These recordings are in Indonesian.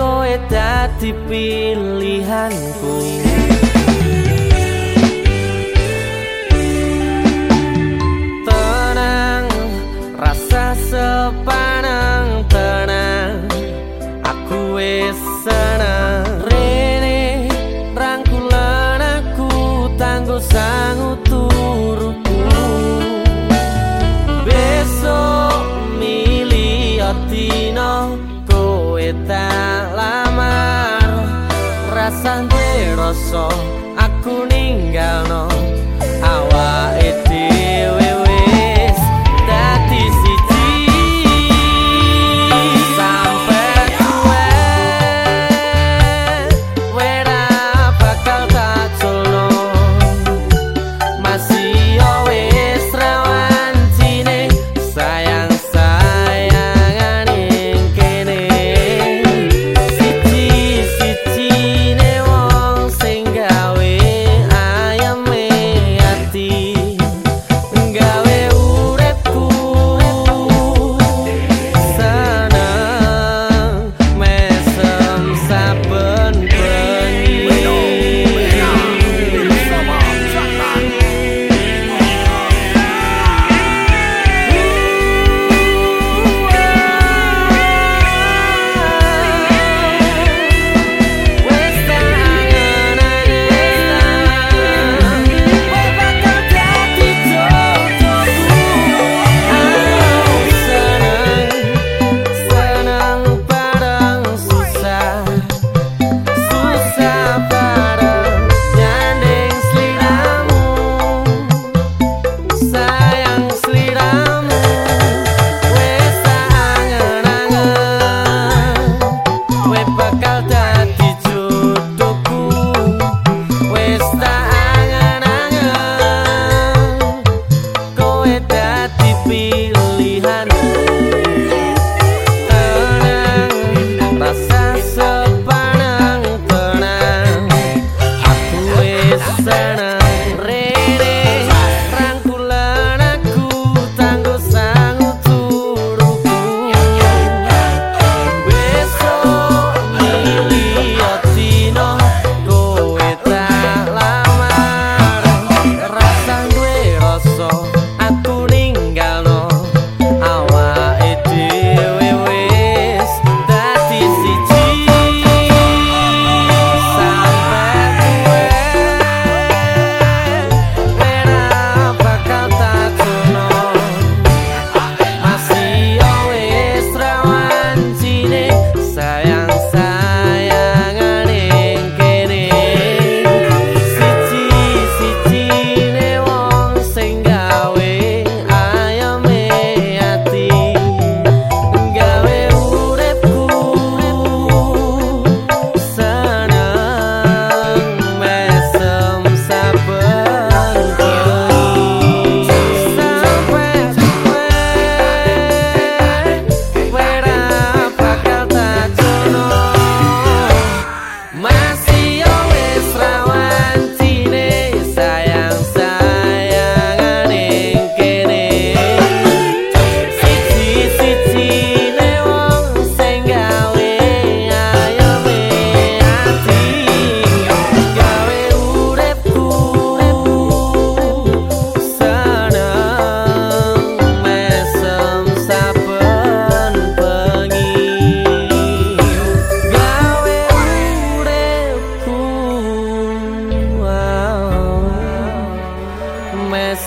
Kowe dadi pilihanku sampe rasa aku ninggalno. Awake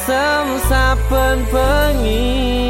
semsapen pengi.